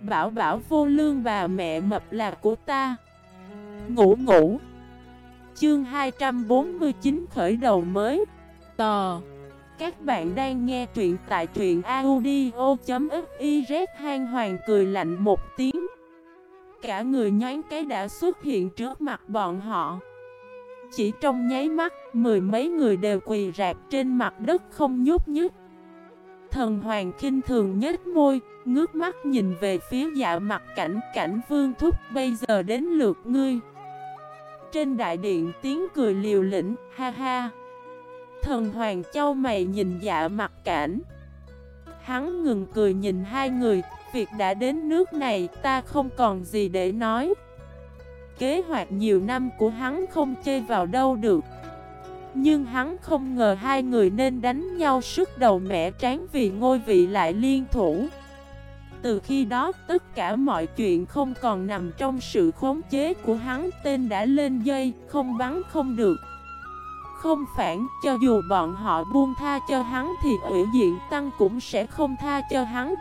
Bảo bảo vô lương bà mẹ mập là của ta. Ngủ ngủ. Chương 249 khởi đầu mới. Tò. Các bạn đang nghe truyện tại truyện audio.xyz Hang hoàng cười lạnh một tiếng. Cả người nhánh cái đã xuất hiện trước mặt bọn họ. Chỉ trong nháy mắt, Mười mấy người đều quỳ rạc trên mặt đất không nhúc nhích. Thần hoàng kinh thường nhếch môi, Ngước mắt nhìn về phía dạ mặt cảnh cảnh vương thúc, Bây giờ đến lượt ngươi. Trên đại điện tiếng cười liều lĩnh, Ha ha. Thần hoàng châu mày nhìn dạ mặt cảnh. Hắn ngừng cười nhìn hai người, Việc đã đến nước này, ta không còn gì để nói. Kế hoạch nhiều năm của hắn không chơi vào đâu được. Nhưng hắn không ngờ hai người nên đánh nhau sức đầu mẻ tráng vì ngôi vị lại liên thủ. Từ khi đó tất cả mọi chuyện không còn nằm trong sự khống chế của hắn Tên đã lên dây, không bắn không được. Không phản, cho dù bọn họ buông tha cho hắn thì ủy diện tăng cũng sẽ không tha cho hắn.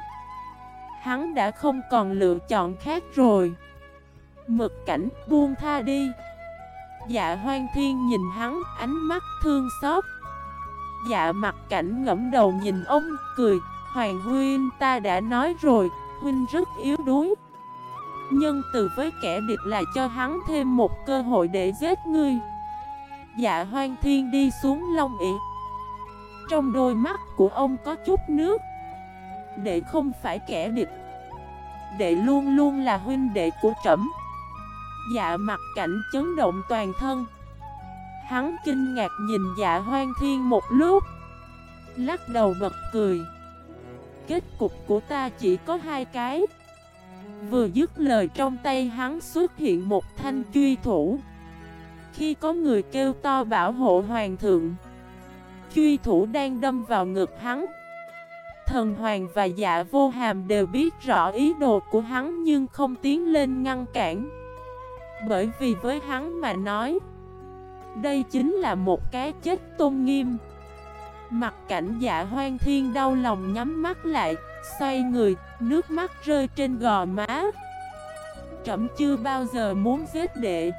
Hắn đã không còn lựa chọn khác rồi. Mực cảnh buông tha đi. Dạ hoang thiên nhìn hắn, ánh mắt thương xót. Dạ mặt cảnh ngẫm đầu nhìn ông, cười, Hoàng huynh, ta đã nói rồi, Huynh rất yếu đuối. Nhân từ với kẻ địch là cho hắn thêm một cơ hội để giết ngươi. Dạ hoang thiên đi xuống long ỉ Trong đôi mắt của ông có chút nước. Đệ không phải kẻ địch. Đệ luôn luôn là huynh đệ của trẫm. Dạ mặt cảnh chấn động toàn thân. Hắn kinh ngạc nhìn dạ hoang thiên một lúc, Lắc đầu bật cười. Kết cục của ta chỉ có hai cái. Vừa dứt lời trong tay hắn xuất hiện một thanh truy thủ. Khi có người kêu to bảo hộ hoàng thượng, Truy thủ đang đâm vào ngực hắn. Thần hoàng và dạ vô hàm đều biết rõ ý đồ của hắn nhưng không tiến lên ngăn cản bởi vì với hắn mà nói Đây chính là một cái chết tôn nghiêm. Mặt cảnh dạ hoang thiên đau lòng nhắm mắt lại Xoay người, nước mắt rơi trên gò má. Trẩm chưa bao giờ muốn giết đệ.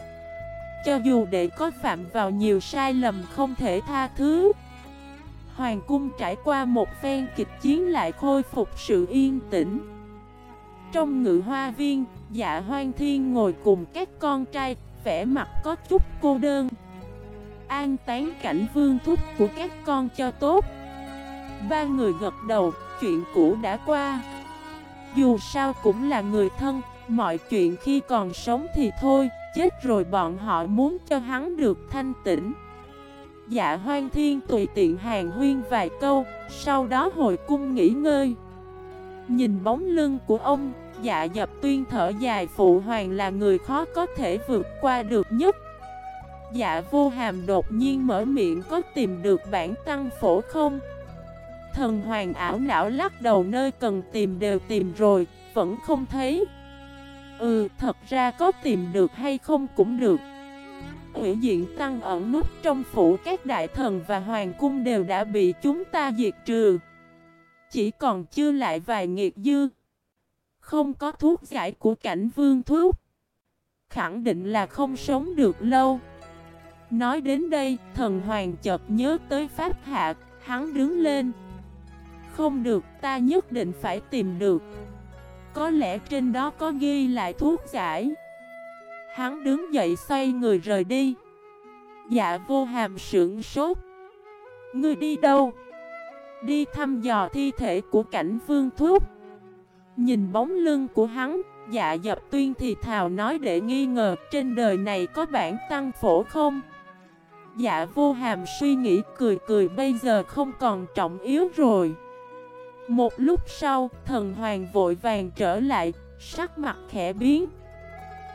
Cho dù đệ có phạm vào nhiều sai lầm không thể tha thứ Hoàng cung trải qua một phen kịch chiến lại khôi phục sự yên tĩnh. Trong ngự hoa viên, Dạ hoang thiên ngồi cùng các con trai, vẻ mặt có chút cô đơn. An tán cảnh vương thúc của các con cho tốt. Ba người gật đầu, chuyện cũ đã qua. Dù sao cũng là người thân, mọi chuyện khi còn sống thì thôi Chết rồi bọn họ muốn cho hắn được thanh tĩnh. Dạ hoang thiên tùy tiện hàng huyên vài câu Sau đó hồi cung nghỉ ngơi. Nhìn bóng lưng của ông Dạ dập tuyên thở dài phụ hoàng là người khó có thể vượt qua được nhất. Dạ vô hàm đột nhiên mở miệng có tìm được bản tăng phổ không? Thần hoàng ảo não lắc đầu nơi cần tìm đều tìm rồi, vẫn không thấy. Ừ, thật ra có tìm được hay không cũng được. Ủy diện tăng ẩn nút trong phủ các đại thần và hoàng cung đều đã bị chúng ta diệt trừ. Chỉ còn chưa lại vài nghiệt dư. Không có thuốc giải của cảnh vương thuốc. Khẳng định là không sống được lâu. Nói đến đây, thần hoàng chợt nhớ tới pháp hạ, hắn đứng lên. Không được, ta nhất định phải tìm được. Có lẽ trên đó có ghi lại thuốc giải. Hắn đứng dậy xoay người rời đi. Dạ vô hàm sưởng sốt. Ngươi đi đâu? Đi thăm dò thi thể của cảnh vương thuốc Nhìn bóng lưng của hắn, dạ dập tuyên thì thào nói để nghi ngờ trên đời này có bản tăng phổ không? Dạ vô hàm suy nghĩ cười cười bây giờ không còn trọng yếu rồi. Một lúc sau, thần hoàng vội vàng trở lại, sắc mặt khẽ biến.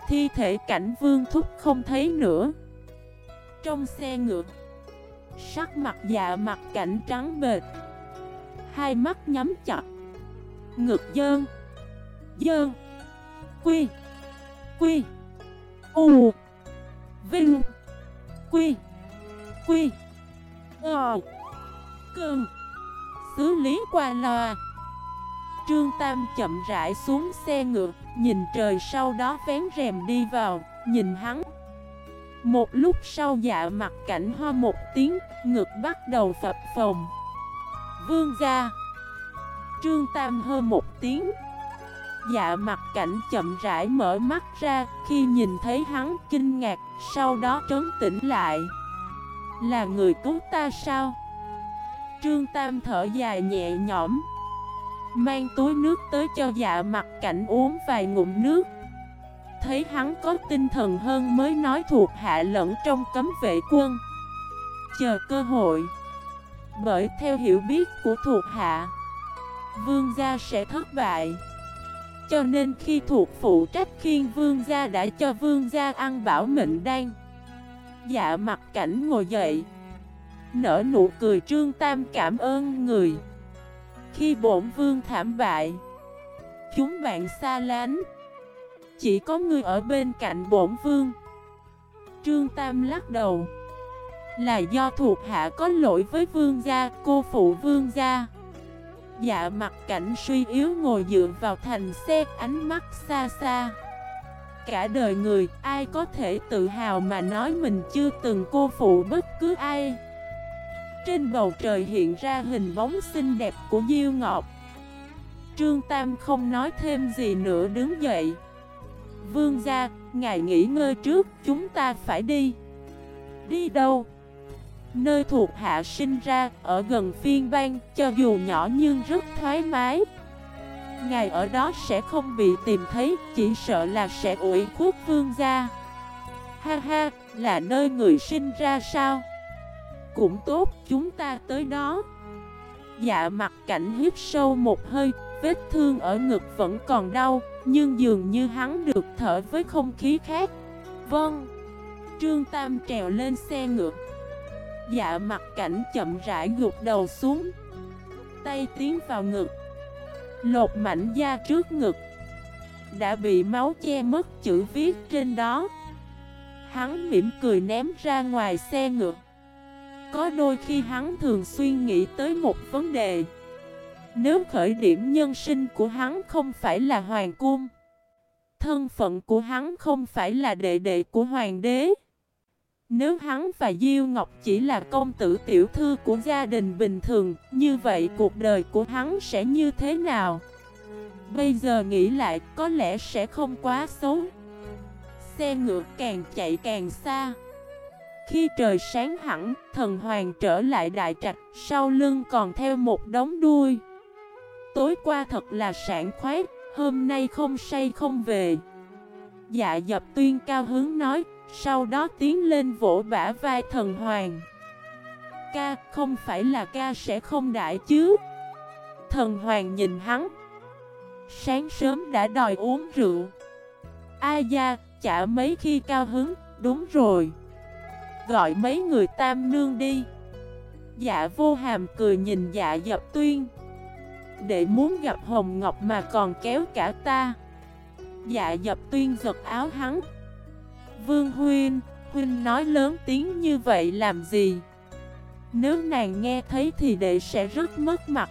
Thi thể cảnh vương thúc không thấy nữa. Trong xe ngựa, sắc mặt dạ mặt cảnh trắng bệt. Hai mắt nhắm chặt. Ngực dơn. Dơn. Quy. Quy. U. Vinh. Quy. Quy. Ờ. Cơn. Xứ lý qua loa. Trương Tam chậm rãi xuống xe ngựa, nhìn trời sau đó vén rèm đi vào, nhìn hắn. Một lúc sau dạ mặt cảnh ho một tiếng, ngực bắt đầu phập phồng. Vương gia. Trương Tam hơ một tiếng. Dạ mặt cảnh chậm rãi mở mắt ra, Khi nhìn thấy hắn kinh ngạc, Sau đó trấn tĩnh lại. Là người cứu ta sao? Trương Tam thở dài nhẹ nhõm. Mang túi nước tới cho dạ mặt cảnh uống vài ngụm nước. Thấy hắn có tinh thần hơn mới nói thuộc hạ lẫn trong cấm vệ quân. Chờ cơ hội. Bởi theo hiểu biết của thuộc hạ, Vương gia sẽ thất bại. Cho nên khi thuộc phụ trách khiên vương gia đã cho vương gia ăn bảo mệnh đan. Dạ mặt cảnh ngồi dậy, Nở nụ cười trương tam cảm ơn người. Khi bổn vương thảm bại, Chúng bạn xa lánh. Chỉ có người ở bên cạnh bổn vương. Trương Tam lắc đầu. Là do thuộc hạ có lỗi với vương gia, cô phụ vương gia. Dạ mặt cảnh suy yếu ngồi dựa vào thành xe ánh mắt xa xa. Cả đời người ai có thể tự hào mà nói mình chưa từng cô phụ bất cứ ai. Trên bầu trời hiện ra hình bóng xinh đẹp của Diêu Ngọc. Trương Tam không nói thêm gì nữa đứng dậy. Vương gia, ngài nghỉ ngơi trước, chúng ta phải đi. Đi đâu? Nơi thuộc hạ sinh ra, ở gần phiên bang, cho dù nhỏ nhưng rất thoải mái. Ngài ở đó sẽ không bị tìm thấy, chỉ sợ là sẽ ủi khuất vương gia. Ha ha, là nơi người sinh ra sao? Cũng tốt, chúng ta tới đó. Dạ mặt cảnh hít sâu một hơi, vết thương ở ngực vẫn còn đau Nhưng dường như hắn được thở với không khí khác. Vâng. Trương Tam trèo lên xe ngựa. Dạ mặt cảnh chậm rãi gục đầu xuống. Tay tiến vào ngực. Lột mảnh da trước ngực. Đã bị máu che mất chữ viết trên đó. Hắn mỉm cười ném ra ngoài xe ngựa. Có đôi khi hắn thường xuyên nghĩ tới một vấn đề. Nếu khởi điểm nhân sinh của hắn không phải là hoàng cung, Thân phận của hắn không phải là đệ đệ của hoàng đế nếu hắn và Diêu Ngọc chỉ là công tử tiểu thư của gia đình bình thường, như vậy cuộc đời của hắn sẽ như thế nào? Bây giờ nghĩ lại có lẽ sẽ không quá xấu. Xe ngựa càng chạy càng xa. Khi trời sáng hẳn, thần hoàng trở lại đại trạch, sau lưng còn theo một đống đuôi. Tối qua thật là sảng khoái, hôm nay không say không về. Dạ dập tuyên cao hướng nói, sau đó tiến lên vỗ bả vai thần hoàng. Ca, không phải là ca sẽ không đại chứ. Thần hoàng nhìn hắn. Sáng sớm đã đòi uống rượu. A da chả mấy khi cao hứng, Đúng rồi. Gọi mấy người tam nương đi. Dạ vô hàm cười nhìn dạ dập tuyên. Để muốn gặp Hồng Ngọc mà còn kéo cả ta. Dạ dập tuyên giật áo hắn. Vương Huynh, Huynh nói lớn tiếng như vậy làm gì? Nếu nàng nghe thấy thì đệ sẽ rất mất mặt.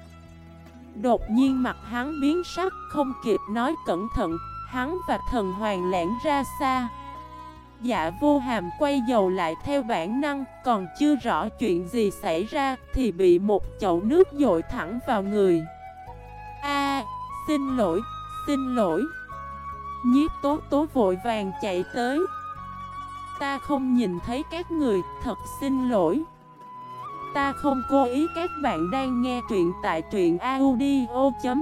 Đột nhiên mặt hắn biến sắc không kịp nói cẩn thận Hắn và thần hoàng lẻn ra xa. Dạ vô hàm quay dầu lại theo bản năng Còn chưa rõ chuyện gì xảy ra Thì bị một chậu nước dội thẳng vào người. A, xin lỗi, xin lỗi. Nhiếp tố tố vội vàng chạy tới. Ta không nhìn thấy các người, thật xin lỗi. Ta không cố ý các bạn đang nghe truyện tại truyện audio.fif